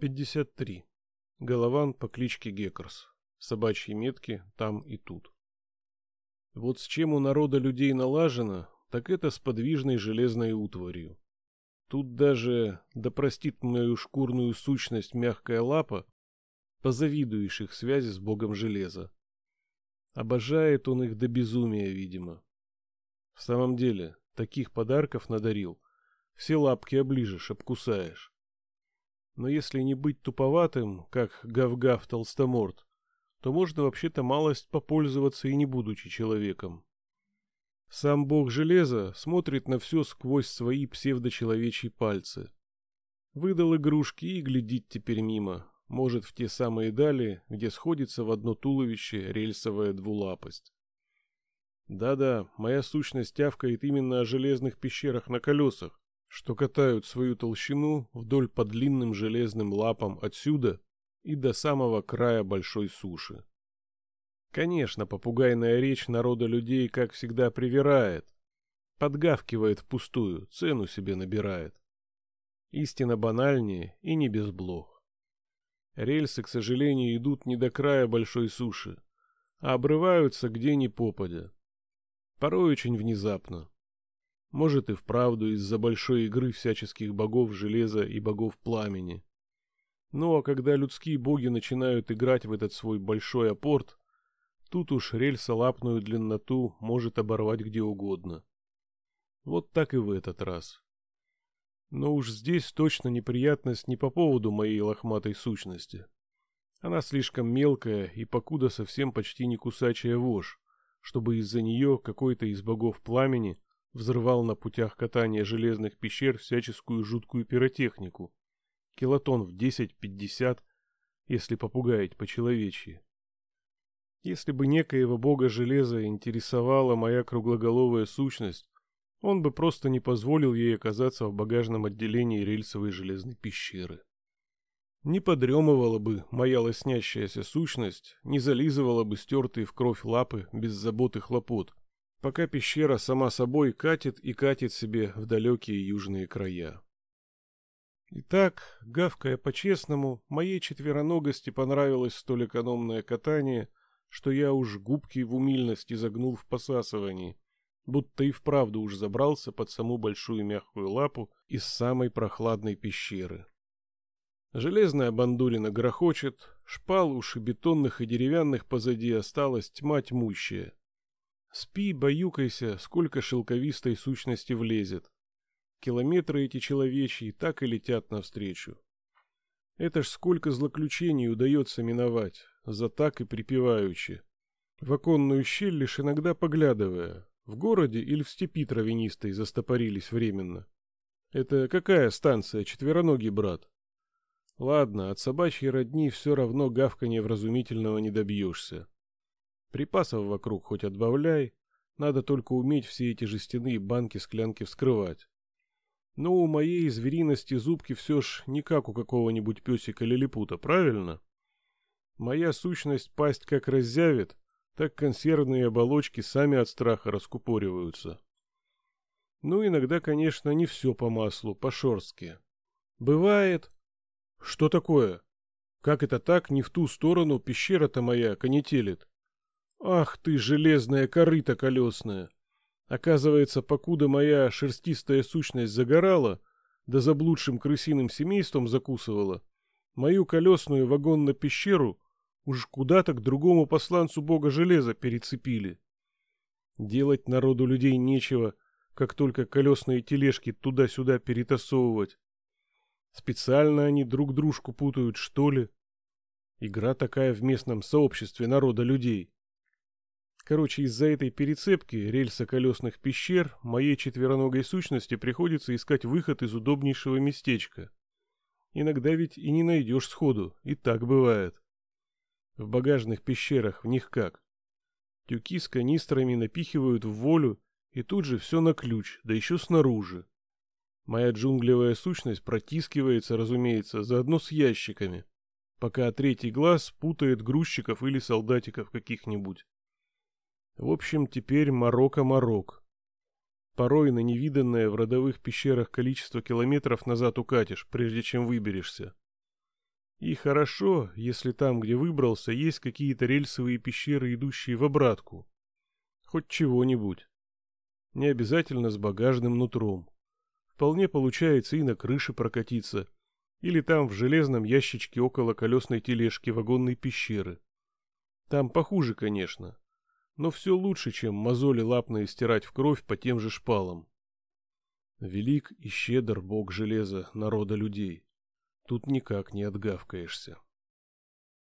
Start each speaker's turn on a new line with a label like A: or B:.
A: 53. Голован по кличке Геккерс. Собачьи метки там и тут. Вот с чем у народа людей налажено, так это с подвижной железной утварью. Тут даже, да простит мою шкурную сущность мягкая лапа, позавидуешь их связи с богом железа. Обожает он их до безумия, видимо. В самом деле, таких подарков надарил, все лапки оближешь, обкусаешь. Но если не быть туповатым, как гав-гав толстоморд, то можно вообще-то малость попользоваться и не будучи человеком. Сам бог железа смотрит на все сквозь свои псевдочеловечьи пальцы. Выдал игрушки и глядит теперь мимо, может в те самые дали, где сходится в одно туловище рельсовая двулапость. Да-да, моя сущность тявкает именно о железных пещерах на колесах, что катают свою толщину вдоль по длинным железным лапам отсюда и до самого края большой суши. Конечно, попугайная речь народа людей, как всегда, привирает, подгавкивает впустую, цену себе набирает. Истина банальнее и не без блох. Рельсы, к сожалению, идут не до края большой суши, а обрываются где ни попадя. Порой очень внезапно. Может и вправду из-за большой игры всяческих богов железа и богов пламени. Ну а когда людские боги начинают играть в этот свой большой апорт, тут уж рельсолапную длинноту может оборвать где угодно. Вот так и в этот раз. Но уж здесь точно неприятность не по поводу моей лохматой сущности. Она слишком мелкая и покуда совсем почти не кусачая вошь, чтобы из-за нее какой-то из богов пламени взрывал на путях катания железных пещер всяческую жуткую пиротехнику. Килотон в 10-50, если попугаять по-человечьи. Если бы некоего бога железа интересовала моя круглоголовая сущность, он бы просто не позволил ей оказаться в багажном отделении рельсовой железной пещеры. Не подремывала бы моя лоснящаяся сущность, не зализывала бы стертые в кровь лапы без забот и хлопот, пока пещера сама собой катит и катит себе в далекие южные края. Итак, гавкая по-честному, моей четвероногости понравилось столь экономное катание, что я уж губки в умильности загнул в посасывании, будто и вправду уж забрался под саму большую мягкую лапу из самой прохладной пещеры. Железная бандурина грохочет, шпал уж и бетонных и деревянных позади осталась тьма тьмущая. Спи, баюкайся, сколько шелковистой сущности влезет. Километры эти человечьи так и летят навстречу. Это ж сколько злоключений удается миновать, за так и припеваючи. В оконную щель лишь иногда поглядывая, в городе или в степи травянистой застопорились временно. Это какая станция, четвероногий брат? Ладно, от собачьей родни все равно гавканья вразумительного не добьешься. Припасов вокруг хоть отбавляй, надо только уметь все эти жестяные банки-склянки вскрывать. Но у моей звериности зубки все ж не как у какого-нибудь песика лилипута, правильно? Моя сущность пасть как раззявит, так консервные оболочки сами от страха раскупориваются. Ну, иногда, конечно, не все по маслу, по-шорстски. Бывает... Что такое? Как это так, не в ту сторону пещера-то моя конетелит? Ах ты, железная корыта колесная! Оказывается, покуда моя шерстистая сущность загорала, да заблудшим крысиным семейством закусывала, мою колесную вагон-на-пещеру уж куда-то к другому посланцу бога железа перецепили. Делать народу людей нечего, как только колесные тележки туда-сюда перетасовывать. Специально они друг дружку путают, что ли? Игра такая в местном сообществе народа людей. Короче, из-за этой перецепки рельсо-колесных пещер моей четвероногой сущности приходится искать выход из удобнейшего местечка. Иногда ведь и не найдешь сходу, и так бывает. В багажных пещерах в них как? Тюки с канистрами напихивают в волю, и тут же все на ключ, да еще снаружи. Моя джунглевая сущность протискивается, разумеется, заодно с ящиками, пока третий глаз путает грузчиков или солдатиков каких-нибудь. В общем, теперь Марокко-Марок. Порой на невиданное в родовых пещерах количество километров назад укатишь, прежде чем выберешься. И хорошо, если там, где выбрался, есть какие-то рельсовые пещеры, идущие в обратку. Хоть чего-нибудь. Не обязательно с багажным нутром. Вполне получается и на крыше прокатиться, или там в железном ящичке около колесной тележки вагонной пещеры. Там похуже, конечно, но все лучше, чем мозоли лапные стирать в кровь по тем же шпалам. Велик и щедр бог железа народа людей. Тут никак не отгавкаешься.